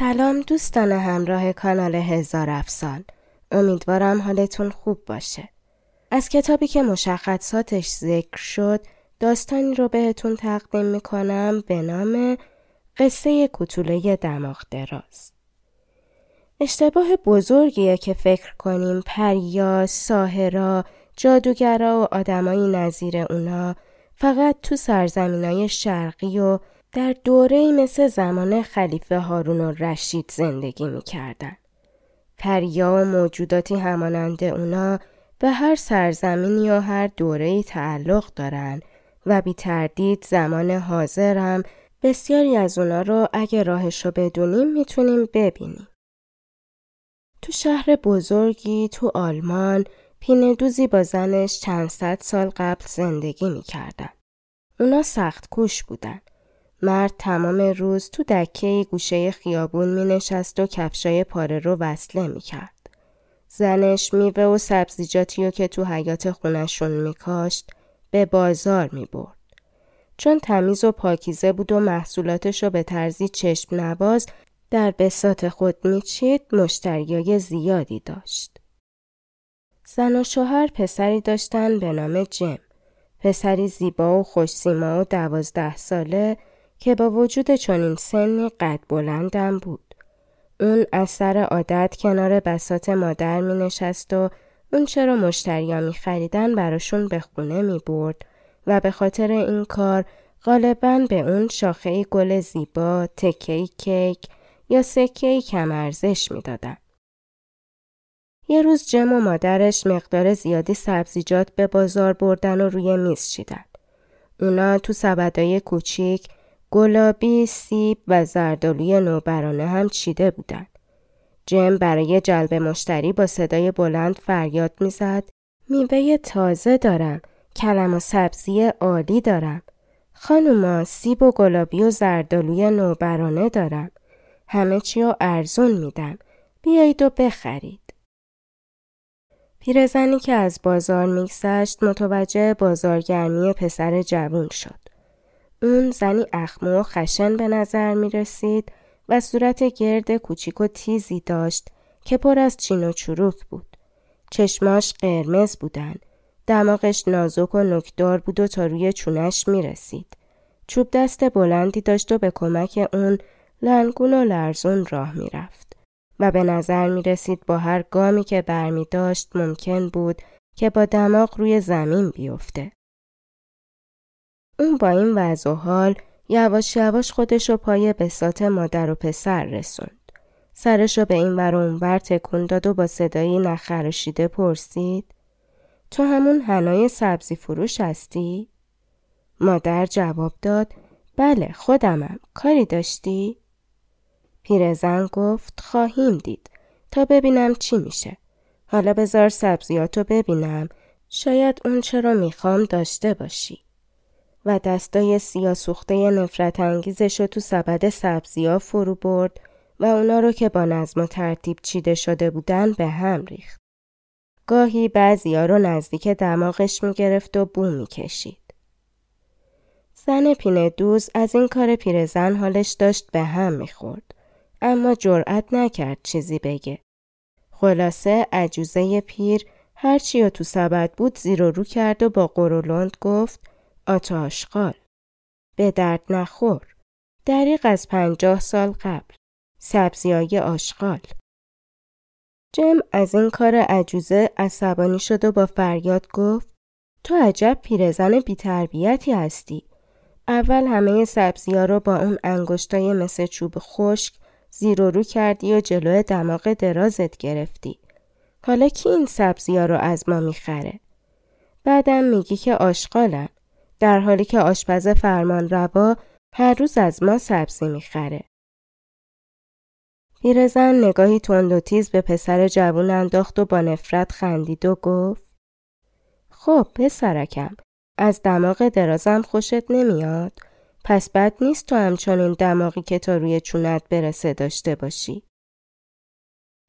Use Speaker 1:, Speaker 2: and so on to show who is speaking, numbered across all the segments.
Speaker 1: سلام دوستان همراه کانال هزار افسان. امیدوارم حالتون خوب باشه. از کتابی که مشخصاتش ذکر شد داستانی رو بهتون تقدیم می‌کنم به نام قصه کتوله دماغ دراز. اشتباه بزرگیه که فکر کنیم پریا، ساهرا، جادوگرا و آدمایی نظیر اونا فقط تو سرزمینای شرقی و در دوره مثل زمان خلیفه هارون و رشید زندگی می‌کردن. پریا و موجوداتی همانند اونا به هر سرزمینی یا هر دوره تعلق دارن و بی تردید زمان حاضرم بسیاری از اونا رو اگه راهشو بدونیم می‌تونیم ببینیم. تو شهر بزرگی تو آلمان پیندوزی با زنش چند صد سال قبل زندگی می‌کردن. اونا سخت کوش بودن. مرد تمام روز تو دکه گوشه خیابون می نشست و کفشای پاره رو وصله می کرد. زنش میوه و سبزیجاتی رو که تو حیات خونشون می کاشت به بازار می برد. چون تمیز و پاکیزه بود و محصولاتش رو به طرزی چشم نباز در بسات خود میچید مشتریای زیادی داشت. زن و شوهر پسری داشتن به نام جم. پسری زیبا و خوشسیما و دوازده ساله که با وجود چنین سنی قد بلندم بود. اون از سر عادت کنار بسات مادر می نشست و اون چرا مشتریا می خریدن براشون به خونه می برد و به خاطر این کار غالبا به اون شاخه گل زیبا، تکه کیک یا سکه کم ارزش می دادن. یه روز جم و مادرش مقدار زیادی سبزیجات به بازار بردن و روی میز چیدن. اونا تو سبدای کوچیک گلابی، سیب و زردالوی نوبرانه هم چیده بودند. جم برای جلب مشتری با صدای بلند فریاد می‌زد. میوه تازه دارم. کلم و سبزی عالی دارم. خانوما سیب و گلابی و زردالوی نوبرانه دارم. همه چی رو ارزون میدم. بیایید و بخرید. پیرزنی که از بازار میگذشت متوجه بازارگرمی پسر جوون شد. اون زنی اخمو و خشن به نظر می رسید و صورت گرد کوچیک و تیزی داشت که پر از چین و چروک بود. چشماش قرمز بودن. دماغش نازک و نکدار بود و تا روی چونش می رسید. چوب دست بلندی داشت و به کمک اون لنگون و لرزون راه می رفت. و به نظر می رسید با هر گامی که برمی داشت ممکن بود که با دماغ روی زمین بیفته. اون با این وضع و حال یواش یواش خودش رو پای بسات مادر و پسر رسوند. سرش رو به این ور و اونور تکون داد و با صدایی نخراشیده پرسید تو همون هنای سبزی فروش هستی؟ مادر جواب داد بله خودمم کاری داشتی؟ پیرزن گفت خواهیم دید تا ببینم چی میشه. حالا بذار سبزیاتو ببینم شاید اون چرا می‌خوام داشته باشی. و دستای سیاسوخته نفرت انگیزش رو تو سبد سبزیا فرو برد و اونا رو که با نظم و ترتیب چیده شده بودن به هم ریخت. گاهی بعضیا رو نزدیک دماغش می‌گرفت و بو می‌کشید. زن پینه دوز از این کار پیرزن حالش داشت به هم می‌خورد. اما جرأت نکرد چیزی بگه. خلاصه عجوزه پیر هرچی تو سبد بود زیر و رو کرد و با قرولند گفت آتاشقال به درد نخور. دریق از پنجاه سال قبل. سبزیای آشغال. جم از این کار عجوزه عصبانی شد و با فریاد گفت تو عجب پیرزن بیتربیتی هستی. اول همه سبزیا رو با اون انگشتای مثل چوب خشک زیر و رو کردی و جلو دماغ درازت گرفتی. حالا کی این سبزیا رو از ما می‌خره؟ بعدم میگی که آشغالن. در حالی که آشپز فرمان روا هر روز از ما سبزی می‌خره. پیرزن نگاهی تند و تیز به پسر جوون انداخت و با نفرت خندید و گفت خب پسرکم از دماغ درازم خوشت نمیاد؟ پس بد نیست تو همچنین دماغی که تا روی چونت برسه داشته باشی.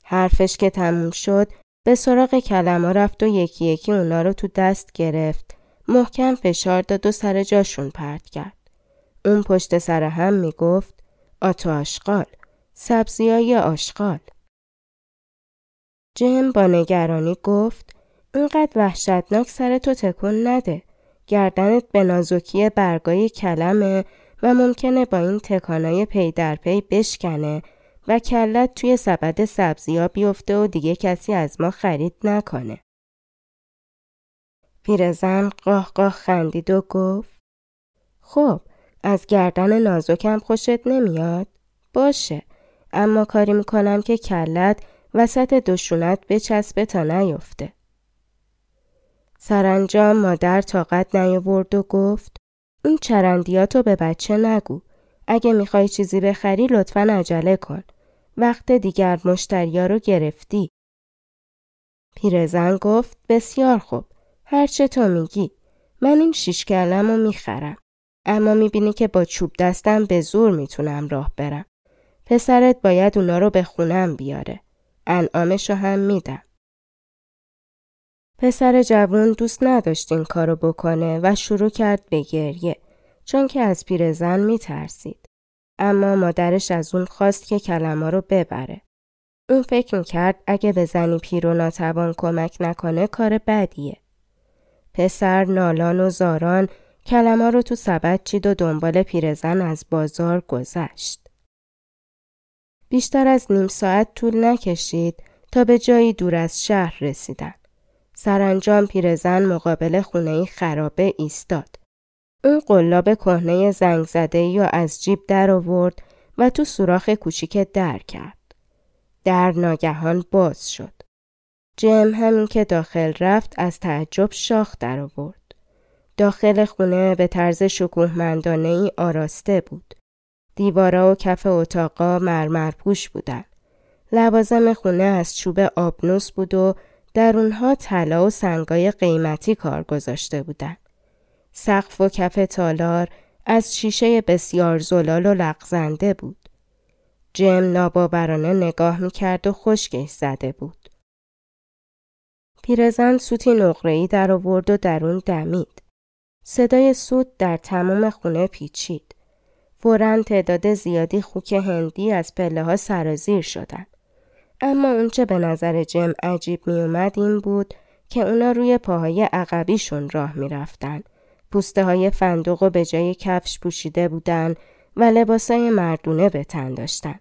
Speaker 1: حرفش که تموم شد به سراغ کلمه رفت و یکی یکی اونا رو تو دست گرفت. محکم فشار داد و سر جاشون پرت کرد. اون پشت سر هم می‌گفت آتو آشغال سبزیای آشغال. جم با نگرانی گفت اینقدر وحشتناک سر تو تکون نده. گردنت به نازکی برگای کلمه و ممکنه با این تکانای پی در پی بشکنه و کلت توی سبد سبزیا بیفته و دیگه کسی از ما خرید نکنه. پیرزن قاه قاه خندید و گفت خب از گردن نازکم خوشت نمیاد؟ باشه اما کاری می‌کنم که کلت وسط دشونت بچسبه تا نیفته. سرانجام مادر طاقت نیاورد و گفت این چرندیاتو به بچه نگو. اگه می‌خوای چیزی بخری لطفا عجله کن. وقت دیگر مشتریا رو گرفتی. پیرزن گفت بسیار خوب. هرچه تو میگی. من این شیش کلم رو می‌خرم. اما می‌بینی که با چوب دستم به زور می‌تونم راه برم. پسرت باید اونا رو به خونم بیاره. انعامش رو هم میدم. پسر جوون دوست نداشت این کارو بکنه و شروع کرد به گریه چون که از پیرزن میترسید. اما مادرش از اون خواست که کلمه رو ببره. اون فکر می‌کرد اگه به زنی پیر و ناتوان کمک نکنه کار بدیه. پسر نالان و زاران کلمه رو تو سبد چید و دنبال پیرزن از بازار گذشت. بیشتر از نیم ساعت طول نکشید تا به جایی دور از شهر رسیدن. سرانجام پیرزن مقابل خونه خرابه ایستاد. اون قلاب کهنه زنگ زده یا از جیب در آورد و تو سوراخ کوچیک در کرد. در ناگهان باز شد. جم همین که داخل رفت از تعجب شاخ در آورد. داخل خونه به طرز شکوهمندانه ای آراسته بود. دیوارا و کف اتاقا مرمر پوش بودن. لوازم خونه از چوب آبنوس بود و در اونها طلا و سنگای قیمتی کار گذاشته بودند. سقف و کف تالار از شیشه بسیار زلال و لغزنده بود. جم ناباورانه نگاه می‌کرد و خشکش زده بود. پیرزن سوتی نقره‌ای در آورد و درون دمید. صدای سود در تمام خونه پیچید. فورا تعداد زیادی خوک هندی از پله ها سرازیر شدند. اما اونچه به نظر جم عجیب می این بود که اونا روی پاهای عقبیشون راه می رفتن. پوسته های فندق و به جای کفش پوشیده بودن و لباسای مردونه به تن داشتن.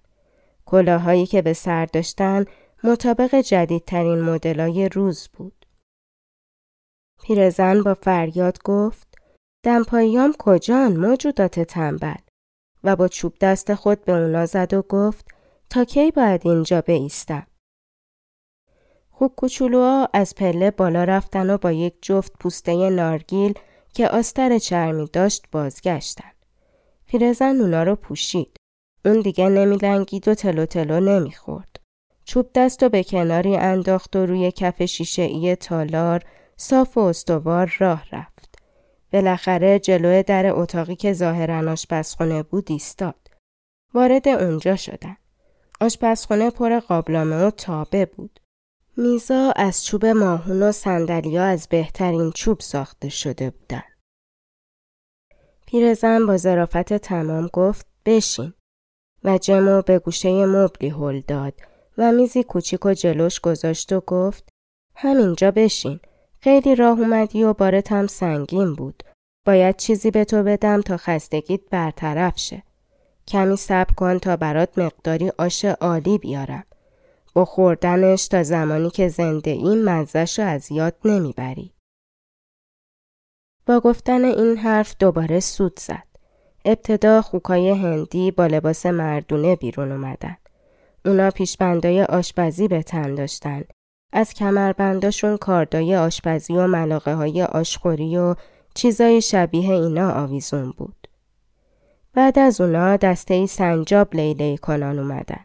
Speaker 1: کلاهایی که به سر داشتن مطابق جدیدترین مدلای روز بود. پیرزن با فریاد گفت دمپاییام کجان موجودات تنبل و با چوب دست خود به اونا زد و گفت تا کی باید اینجا بیستم؟ خوب کوچولوها از پله بالا رفتن و با یک جفت پوسته نارگیل که آستر چرمی داشت بازگشتن. پیرزن اونا رو پوشید. اون دیگه نمیلنگید و تلو تلو نمی‌خورد. چوب دست و به کناری انداخت و روی کف شیشه ای تالار صاف و استوار راه رفت. بالاخره جلوی در اتاقی که ظاهرا آشپزخونه بود ایستاد. وارد اونجا شدن. آشپزخونه پر قابلمه و تابه بود. میزا از چوب ماهون و سندلیا از بهترین چوب ساخته شده بودن. پیرزن با ظرافت تمام گفت بشین و جمو به گوشه مبلی هل داد و میزی کوچیک و جلوش گذاشت و گفت همینجا بشین خیلی راه اومدی و بارت هم سنگین بود باید چیزی به تو بدم تا خستگیت برطرف شه کمی صبر کن تا برات مقداری آش عالی بیارم. با خوردنش تا زمانی که زنده این مزش رو از یاد نمی‌بری. با گفتن این حرف دوباره سود زد. ابتدا خوکای هندی با لباس مردونه بیرون اومدن. اونا پیشبندای آشپزی به تن داشتن. از کمربنداشون کاردای آشپزی و ملاقه های آشخوری و چیزای شبیه اینا آویزون بود. بعد از اونا دسته سنجاب لیلی کنان اومدن.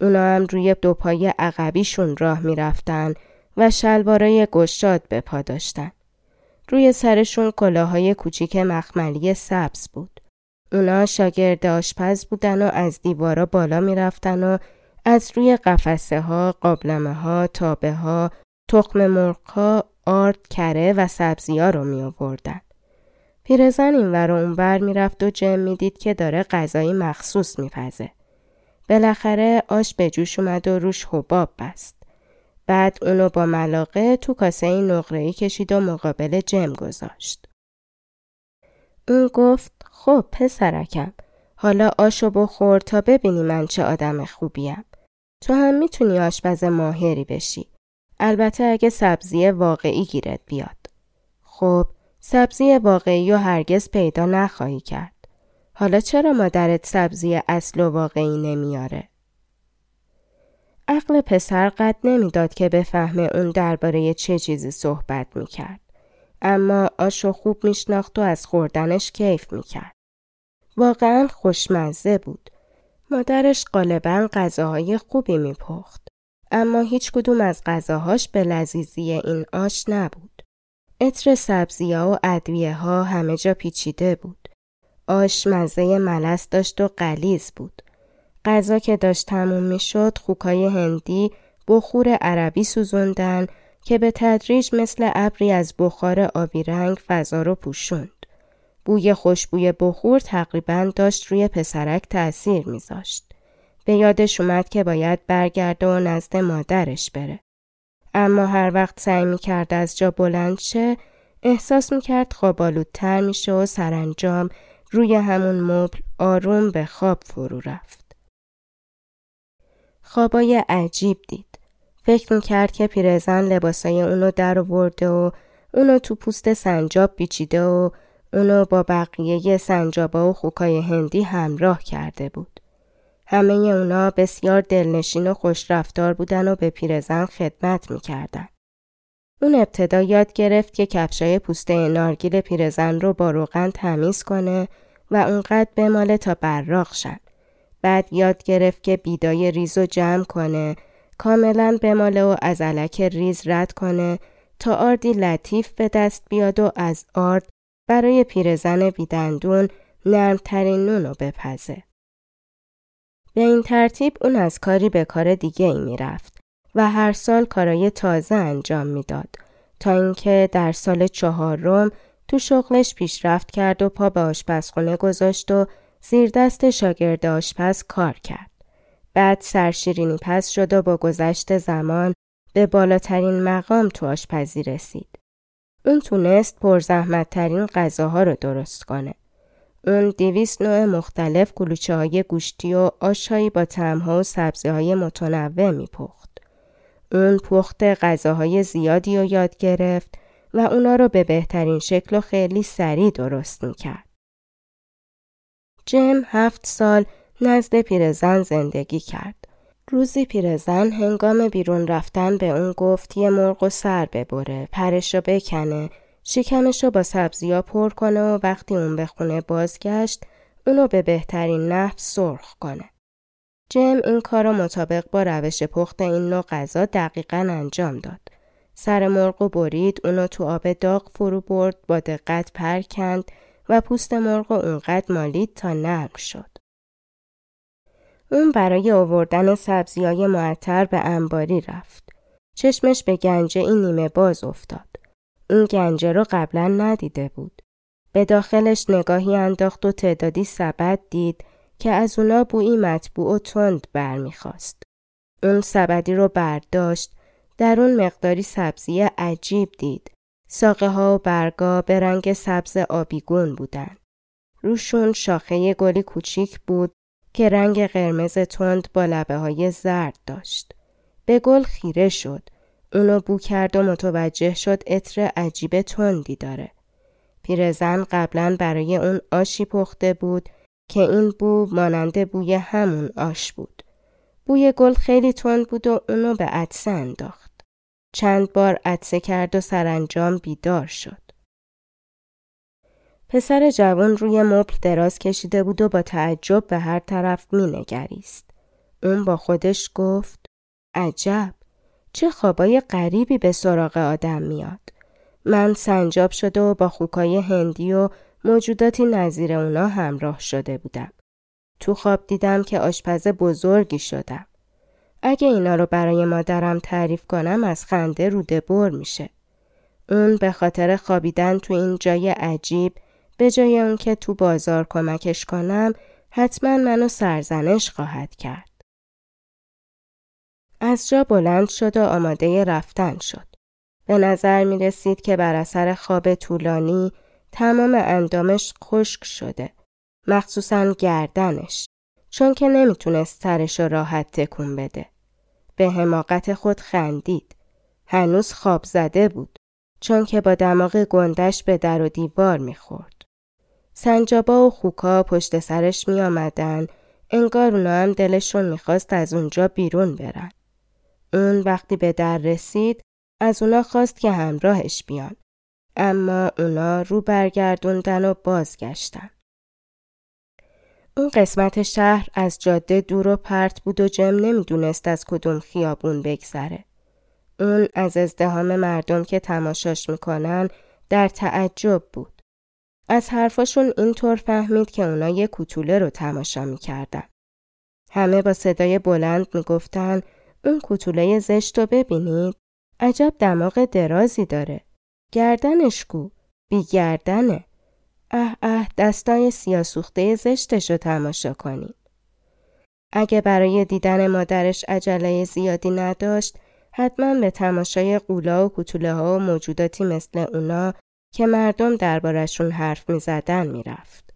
Speaker 1: اونا هم روی دو پای عقبیشون راه می‌رفتن و شلوارای گشاد به پا داشتن. روی سرشون کلاهای کوچیک مخملی سبز بود. اونا شاگرد آشپز بودن و از دیوارا بالا می‌رفتن و از روی قفسه ها، قابلمه ها، تابه ها، تخم مرغ ها، آرد، کره و سبزی ها رو می آوردن. پیرزن این ور و اونور می‌رفت و جم می‌دید که داره غذایی مخصوص میپزه. بالاخره آش به جوش اومد و روش حباب بست. بعد اونو با ملاقه تو کاسه نقره‌ای کشید و مقابل جم گذاشت. اون گفت خب پسرکم حالا آشو بخور تا ببینی من چه آدم خوبیم. تو هم می‌تونی آشپز ماهری بشی. البته اگه سبزی واقعی گیرت بیاد. خب سبزی واقعی و هرگز پیدا نخواهی کرد. حالا چرا مادرت سبزی اصل و واقعی نمیاره؟ عقل پسر قد نمی‌داد که بفهمه اون درباره چه چیزی صحبت می‌کرد. اما آشو خوب میشناخت و از خوردنش کیف می‌کرد. واقعا خوشمزه بود. مادرش غالبا غذاهای خوبی میپخت. اما هیچ کدوم از غذاهاش به لذیذی این آش نبود. عطر سبزی ها و ادویه ها همه جا پیچیده بود. آش مزه ملس داشت و قلیز بود. غذا که داشت تموم می‌شد خوکای هندی بخور عربی سوزوندن که به تدریج مثل ابری از بخار آبی رنگ فضا رو پوشوند. بوی خوشبوی بخور تقریبا داشت روی پسرک تأثیر میذاشت. به یادش اومد که باید برگرده و نزد مادرش بره. اما هر وقت سعی می‌کرد از جا بلند شه احساس می‌کرد خوابالودتر میشه و سرانجام روی همون مبل آروم به خواب فرو رفت. خوابای عجیب دید. فکر می‌کرد که پیرزن لباسای اونو در آورده و اونو تو پوست سنجاب بیچیده و اونو با بقیه سنجابا و خوکای هندی همراه کرده بود. همه اونا بسیار دلنشین و خوش رفتار بودن و به پیرزن خدمت می‌کردن. اون ابتدا یاد گرفت که کفشای پوسته نارگیل پیرزن رو با روغن تمیز کنه و اونقدر بماله تا براق شن. بعد یاد گرفت که بیدای ریز و جمع کنه کاملا بماله و از علک ریز رد کنه تا آردی لطیف به دست بیاد و از آرد برای پیرزن بیدندون نرمترین نون رو بپزه. به این ترتیب اون از کاری به کار دیگه ای می رفت و هر سال کارای تازه انجام می‌داد تا اینکه در سال چهارم تو شغلش پیشرفت کرد و پا به آشپزخونه گذاشت و زیر دست شاگرد آشپز کار کرد. بعد سرشیرینی پس شد و با گذشت زمان به بالاترین مقام تو آشپزی رسید. اون تونست پرزحمت ترین غذاها رو درست کنه. اون دیویست نوع مختلف کلوچه های گوشتی و آشهایی با تمها و سبزی های متنوع میپخت. اون پخت غذاهای زیادی رو یاد گرفت و اونا رو به بهترین شکل و خیلی سریع درست می‌کرد. جم هفت سال نزد پیرزن زندگی کرد. روزی پیرزن هنگام بیرون رفتن به اون گفت یه مرغ و سر ببره، پرشو بکنه، شکمشو با سبزیا پر کنه و وقتی اون به خونه بازگشت اونو به بهترین نحو سرخ کنه. جم این کار رو مطابق با روش پخت این نوع غذا دقیقا انجام داد. سر مرغ و برید اونو تو آب داغ فرو برد با دقت پرکند و پوست مرغ و اونقدر مالید تا نرم شد. اون برای آوردن سبزی های معطر به انباری رفت. چشمش به گنجه این نیمه باز افتاد. این گنجه رو قبلا ندیده بود. به داخلش نگاهی انداخت و تعدادی سبد دید که از اونا بویی مطبوع و تند برمیخواست. اون سبدی رو برداشت در اون مقداری سبزی عجیب دید. ساقه ها و برگا به رنگ سبز آبیگون بودن. روشون شاخه گلی کوچیک بود که رنگ قرمز تند با لبه های زرد داشت. به گل خیره شد. اونو بو کرد و متوجه شد عطر عجیب تندی داره. پیرزن قبلا برای اون آشی پخته بود که این بو مانند بوی همون آش بود. بوی گل خیلی تند بود و اونو به عدسه انداخت. چند بار عدسه کرد و سرانجام بیدار شد. پسر جوان روی مبل دراز کشیده بود و با تعجب به هر طرف می نگریست. اون با خودش گفت عجب چه خوابای غریبی به سراغ آدم میاد. من سنجاب شده و با خوکای هندی و موجوداتی نظیر اونا همراه شده بودم. تو خواب دیدم که آشپز بزرگی شدم. اگه اینا رو برای مادرم تعریف کنم از خنده روده بر میشه. اون به خاطر خوابیدن تو این جای عجیب به جای اون که تو بازار کمکش کنم حتما منو سرزنش خواهد کرد. از جا بلند شد و آماده رفتن شد. به نظر می رسید که بر اثر خواب طولانی تمام اندامش خشک شده. مخصوصا گردنش. چون که نمی‌تونست سرش رو راحت تکون بده. به حماقت خود خندید. هنوز خواب زده بود. چون که با دماغ گندش به در و دیوار می‌خورد. سنجابا و خوکا پشت سرش می آمدن. انگار اونا هم دلشون می‌خواست از اونجا بیرون برن. اون وقتی به در رسید از اونا خواست که همراهش بیان. اما اونا رو برگردوندن و بازگشتن. اون قسمت شهر از جاده دور و پرت بود و جم نمی‌دونست از کدوم خیابون بگذره. اون از ازدهام مردم که تماشاش می‌کنن در تعجب بود. از حرفاشون اینطور فهمید که اونا یه کوتوله رو تماشا می‌کردن. همه با صدای بلند می‌گفتن اون کوتوله زشت رو ببینید عجب دماغ درازی داره. گردنش کو بی گردنه. اه اه دستای سیاسوخته زشتش رو تماشا کنید. اگه برای دیدن مادرش عجله زیادی نداشت حتما به تماشای قولا و کتوله ها و موجوداتی مثل اونا که مردم دربارشون حرف می زدن می رفت.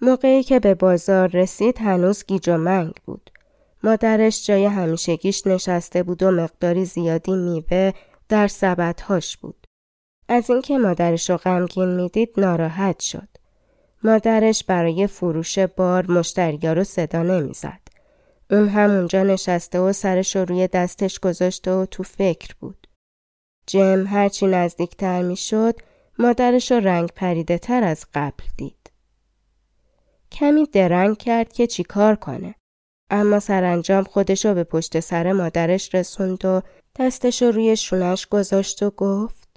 Speaker 1: موقعی که به بازار رسید هنوز گیج و منگ بود. مادرش جای همیشگیش نشسته بود و مقداری زیادی میوه در سبدهاش بود. از اینکه مادرش رو غمگین می‌دید ناراحت شد. مادرش برای فروش بار مشتریا رو صدا نمی‌زد. اون همونجا نشسته و سرش رو روی دستش گذاشته و تو فکر بود. جم هرچی نزدیکتر می‌شد مادرش رو رنگ پریده تر از قبل دید. کمی درنگ کرد که چیکار کنه. اما سرانجام خودش رو به پشت سر مادرش رسوند و دستش رو روی شونش گذاشت و گفت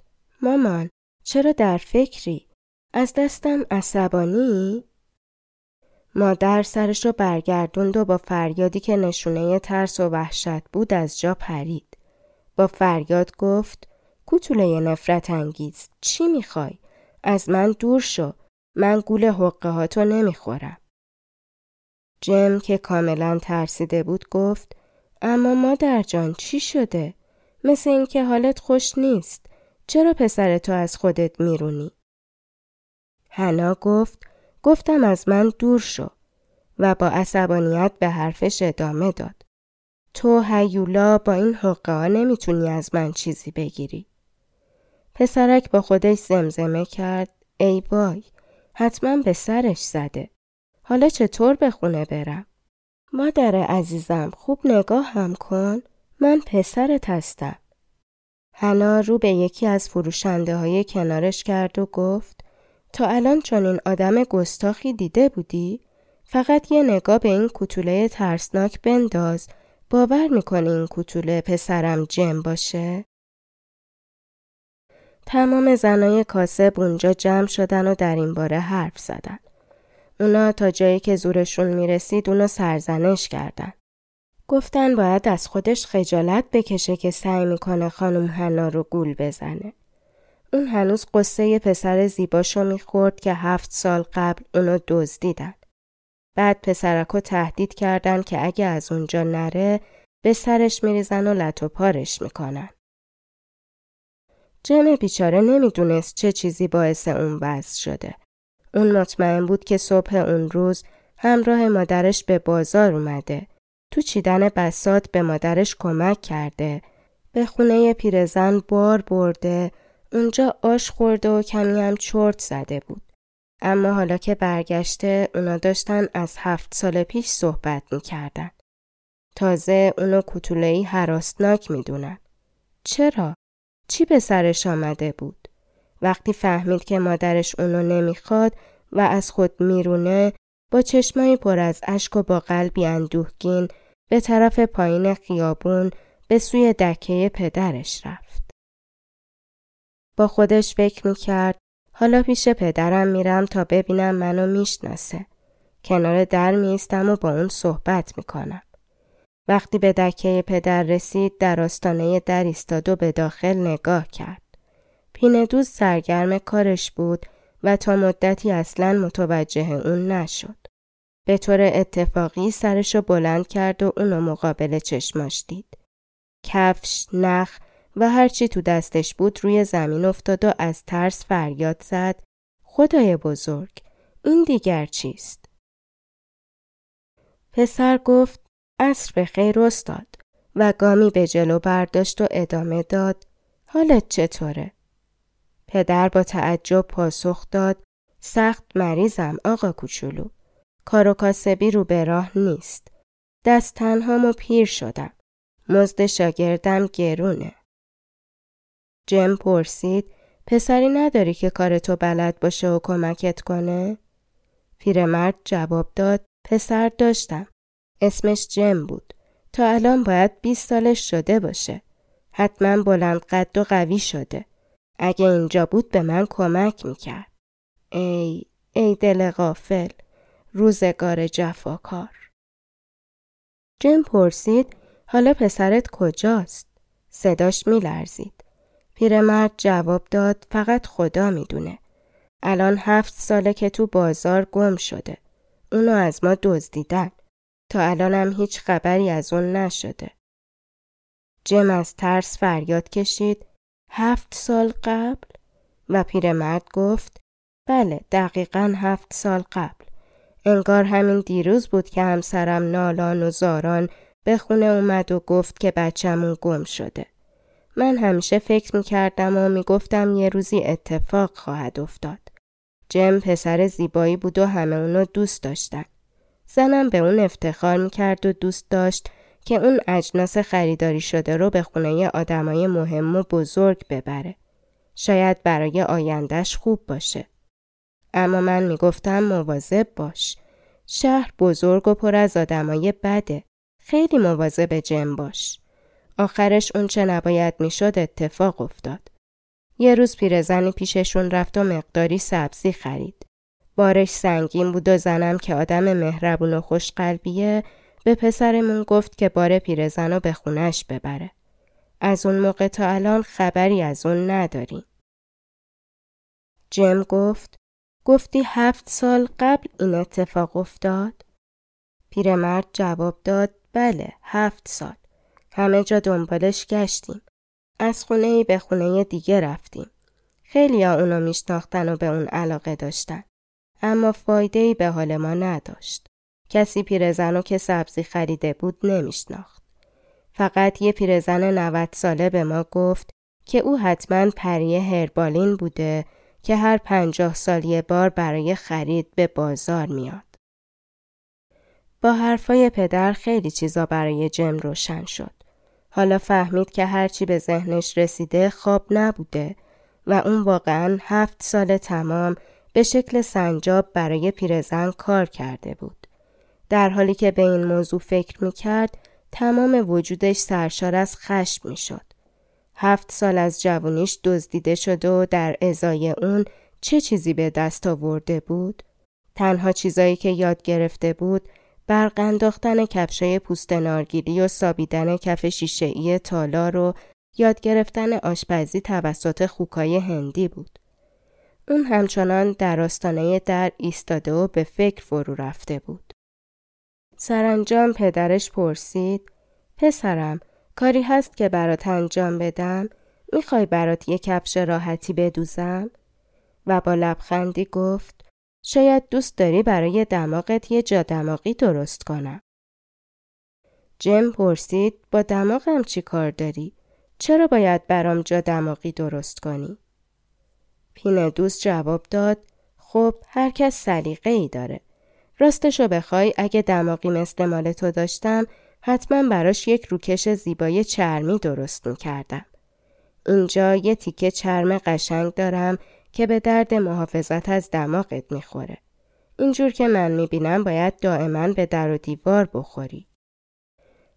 Speaker 1: مامان چرا در فکری؟ از دستم عصبانی؟ مادر سرش رو برگردوند و با فریادی که نشونه ترس و وحشت بود از جا پرید. با فریاد گفت کوتوله نفرت انگیز چی می‌خوای؟ از من دور شو. من گول حقه هاتو نمی‌خورم. جم که کاملا ترسیده بود گفت اما مادر جان چی شده؟ مثل اینکه حالت خوش نیست. چرا پسر تو از خودت میرونی؟ هنا گفت گفتم از من دور شو و با عصبانیت به حرفش ادامه داد. تو هیولا با این حقه ها نمی‌تونی از من چیزی بگیری. پسرک با خودش زمزمه کرد ای بای حتما به سرش زده. حالا چطور به خونه برم؟ مادر عزیزم خوب نگاه هم کن. من پسرت هستم. هنا رو به یکی از فروشنده های کنارش کرد و گفت تا الان چون این آدم گستاخی دیده بودی؟ فقط یه نگاه به این کتوله ترسناک بنداز باور می‌کنی این کتوله پسرم جم باشه؟ تمام زنای کاسب اونجا جمع شدن و در این باره حرف زدن. اونا تا جایی که زورشون می‌رسید اونو سرزنش کردن. گفتن باید از خودش خجالت بکشه که سعی می‌کنه خانم حنا رو گول بزنه. اون هنوز قصه پسر زیباشو می‌خورد که هفت سال قبل اونو دزدیدن. بعد پسرکو تهدید کردن که اگه از اونجا نره به سرش میریزن و لط و پارش می‌کنن. جم بیچاره نمی‌دونست چه چیزی باعث اون وضع شده. اون مطمئن بود که صبح اون روز همراه مادرش به بازار اومده. تو چیدن بسات به مادرش کمک کرده. به خونه پیرزن بار برده. اونجا آش خورده و کمی هم چرت زده بود. اما حالا که برگشته اونا داشتن از هفت سال پیش صحبت می‌کردن. تازه اونو کتولهی حراستناک می‌دونن. چرا؟ چی به سرش آمده بود؟ وقتی فهمید که مادرش اونو نمی‌خواد و از خود میرونه با چشمایی پر از اشک و با قلبی اندوهگین به طرف پایین خیابون به سوی دکه پدرش رفت. با خودش فکر می‌کرد حالا پیش پدرم میرم تا ببینم منو می‌شناسه. کنار در میستم و با اون صحبت می‌کنم. وقتی به دکه پدر رسید در آستانه در ایستاد و به داخل نگاه کرد. پیندوز سرگرم کارش بود و تا مدتی اصلا متوجه اون نشد. به طور اتفاقی سرشو بلند کرد و اونو مقابل چشماش دید. کفش، نخ و هرچی تو دستش بود روی زمین افتاد و از ترس فریاد زد خدای بزرگ این دیگر چیست؟ پسر گفت عصر به خیر استاد و گامی به جلو برداشت و ادامه داد حالت چطوره؟ پدر با تعجب پاسخ داد سخت مریضم آقا کوچولو کار و کاسبی رو به راه نیست دست تنهامو پیر شدم مزد شاگردم گرونه جم پرسید پسری نداری که کار تو بلد باشه و کمکت کنه؟ پیرمرد جواب داد پسر داشتم. اسمش جم بود. تا الان باید 20 سالش شده باشه. حتما بلند قد و قوی شده. اگه اینجا بود به من کمک می‌کرد. ای ای دل غافل روزگار جفاکار جم پرسید حالا پسرت کجاست؟ صداش میلرزید. پیرمرد جواب داد فقط خدا می‌دونه. الان هفت ساله که تو بازار گم شده. اونو از ما دزدیدن. تا الانم هیچ خبری از اون نشده. جم از ترس فریاد کشید هفت سال قبل و پیرمرد گفت بله دقیقا هفت سال قبل. انگار همین دیروز بود که همسرم نالان و زاران به خونه اومد و گفت که بچه‌مون گم شده. من همیشه فکر می کردم و می گفتم یه روزی اتفاق خواهد افتاد. جم پسر زیبایی بود و همه اونو دوست داشتن. زنم به اون افتخار می کرد و دوست داشت که اون اجناس خریداری شده رو به خونه آدمای مهم و بزرگ ببره. شاید برای آیندهش خوب باشه. اما من می گفتم مواظب باش. شهر بزرگ و پر از آدمای بده. خیلی مواظب جم باش. آخرش اون چه نباید می‌شد اتفاق افتاد. یه روز پیرزنی پیششون رفت و مقداری سبزی خرید. بارش سنگین بود و زنم که آدم مهربون و خوشقلبیه به پسرمون گفت که بار پیرزن رو به خونش ببره. از اون موقع تا الان خبری از اون نداریم. جم گفت گفتی هفت سال قبل این اتفاق افتاد؟ پیرمرد جواب داد بله هفت سال. همه جا دنبالش گشتیم. از خونه ای به خونه دیگه رفتیم. خیلی ها اونو میشناختن و به اون علاقه داشتن. اما فایده ای به حال ما نداشت. کسی پیرزن که سبزی خریده بود نمیشناخت. فقط یه پیرزن 90 ساله به ما گفت که او حتما پری هربالین بوده که هر پنجاه سال یه بار برای خرید به بازار میاد. با حرفای پدر خیلی چیزا برای جم روشن شد. حالا فهمید که هرچی به ذهنش رسیده خواب نبوده و اون واقعا هفت سال تمام به شکل سنجاب برای پیرزن کار کرده بود. در حالی که به این موضوع فکر می کرد تمام وجودش سرشار از خشم می شد. هفت سال از جوانیش دزدیده شده و در ازای اون چه چیزی به دست آورده بود؟ تنها چیزایی که یاد گرفته بود برق انداختن کفشای پوست نارگیری و سابیدن کف شیشه‌ای تالار و یاد گرفتن آشپزی توسط خوکای هندی بود. اون همچنان در آستانه در ایستاده و به فکر فرو رفته بود. سرانجام پدرش پرسید پسرم کاری هست که برات انجام بدم؟ می‌خوای برات یه کفش راحتی بدوزم؟ و با لبخندی گفت شاید دوست داری برای دماغت یه جا دماغی درست کنم. جم پرسید با دماغم چی کار داری؟ چرا باید برام جا دماغی درست کنی؟ پین دوست جواب داد خب هر کس سلیقه ای داره. راستشو بخوای اگه دماغی مثل مال تو داشتم حتما براش یک روکش زیبای چرمی درست می‌کردم. اینجا یه تیکه چرم قشنگ دارم که به درد محافظت از دماغت می‌خوره. اینجور که من می‌بینم باید دائما به در و دیوار بخوری.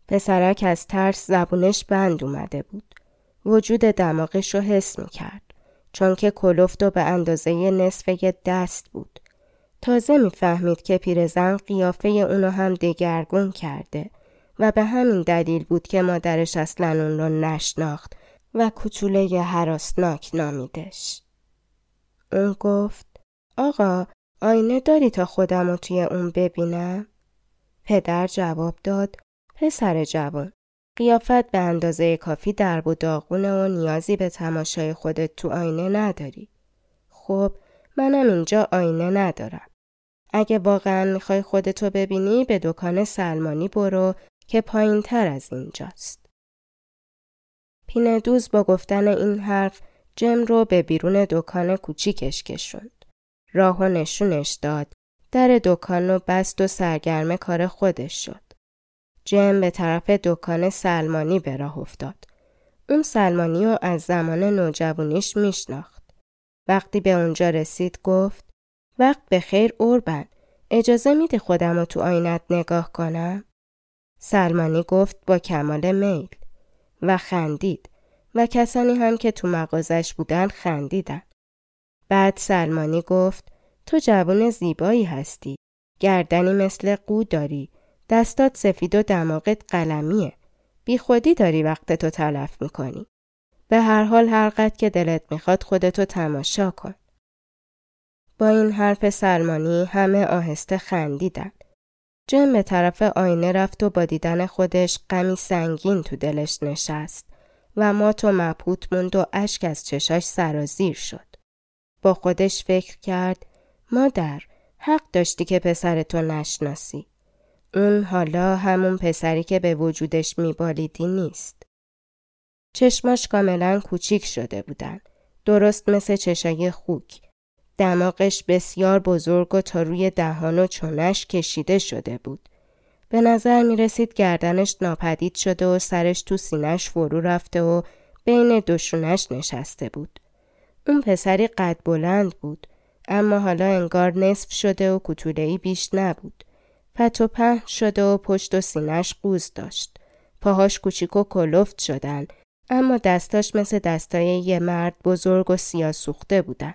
Speaker 1: پسرک از ترس زبونش بند اومده بود. وجود دماغش رو حس می‌کرد. چون که کلفت و به اندازه نصف یه دست بود. تازه می‌فهمید که پیرزن قیافه اونو هم دگرگون کرده و به همین دلیل بود که مادرش اصلا اون رو نشناخت و کوچوله حراسناک نامیدش. اون گفت آقا آینه داری تا خودم رو توی اون ببینم؟ پدر جواب داد پسر جوان قیافت به اندازه کافی درب و داغونه و نیازی به تماشای خودت تو آینه نداری. خب منم اینجا آینه ندارم. اگه واقعا می‌خوای خودتو ببینی به دکان سلمانی برو که پایین تر از اینجاست. پیندوز با گفتن این حرف جم رو به بیرون دکان کوچیکش کشوند. راه و نشونش داد. در دکان رو بست و سرگرم کار خودش شد. جم به طرف دکان سلمانی به راه افتاد. اون سلمانی رو از زمان نوجوانیش میشناخت. وقتی به اونجا رسید گفت وقت به خیر اوربن اجازه میده خودم رو تو آینت نگاه کنم؟ سلمانی گفت با کمال میل و خندید و کسانی هم که تو مغازش بودن خندیدن. بعد سلمانی گفت تو جوان زیبایی هستی. گردنی مثل قو داری. دستات سفید و دماغت قلمیه. بی خودی داری وقت تو تلف می‌کنی. به هر حال هر قد که دلت می‌خواد خودتو تماشا کن. با این حرف سلمانی همه آهسته خندیدن. جم به طرف آینه رفت و با دیدن خودش غمی سنگین تو دلش نشست و مات و مبهوت موند و اشک از چشاش سرازیر شد. با خودش فکر کرد مادر حق داشتی که پسرتو نشناسی. اون حالا همون پسری که به وجودش میبالیدی نیست. چشماش کاملا کوچیک شده بودن. درست مثل چشای خوک. دماغش بسیار بزرگ و تا روی دهان و چونش کشیده شده بود. به نظر می رسید گردنش ناپدید شده و سرش تو سینش فرو رفته و بین دوشونش نشسته بود. اون پسری قد بلند بود اما حالا انگار نصف شده و کتولهی بیش نبود. پت و په شده و پشت و سینش قوز داشت. پاهاش کوچیک و کلفت شدن اما دستاش مثل دستای یه مرد بزرگ و سیاه سوخته بودن.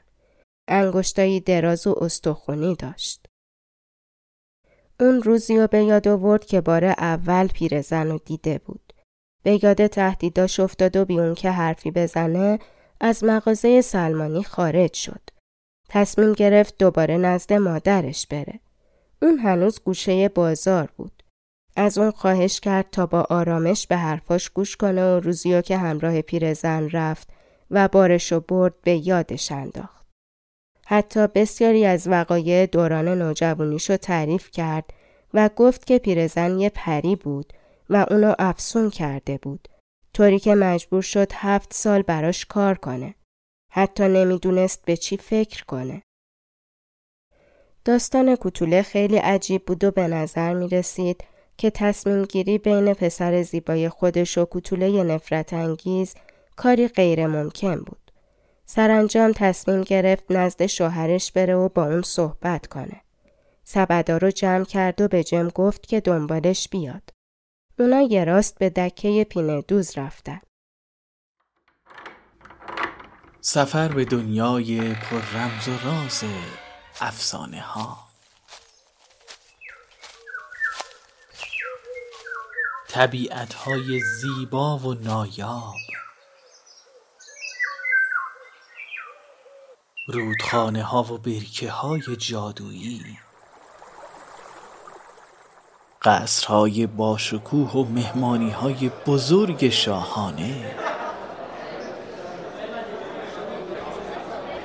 Speaker 1: انگشتایی دراز و استخونی داشت. اون روزی رو به یاد آورد که بار اول پیرزن رو دیده بود. به یاد تهدیداش افتاد و بی اون که حرفی بزنه از مغازه سلمانی خارج شد. تصمیم گرفت دوباره نزد مادرش بره. اون هنوز گوشه بازار بود. از اون خواهش کرد تا با آرامش به حرفاش گوش کنه و روزیو که همراه پیرزن رفت و بارشو برد به یادش انداخت. حتی بسیاری از وقایع دوران نوجوانیشو تعریف کرد و گفت که پیرزن یه پری بود و اونو افسون کرده بود طوری که مجبور شد هفت سال براش کار کنه. حتی نمی‌دونست به چی فکر کنه. داستان کوتوله خیلی عجیب بود و به نظر می رسید که تصمیم گیری بین پسر زیبای خودش و کوتوله نفرت انگیز کاری غیر ممکن بود. سرانجام تصمیم گرفت نزد شوهرش بره و با اون صحبت کنه. سبدا رو جمع کرد و به جم گفت که دنبالش بیاد. اونا یه راست به دکه پینه دوز رفتن.
Speaker 2: سفر به دنیای پر رمز و راز افسانه ها. طبیعت های زیبا و نایاب. رودخانه ها و برکه های جادویی. قصرهای باشکوه و مهمانی های بزرگ شاهانه.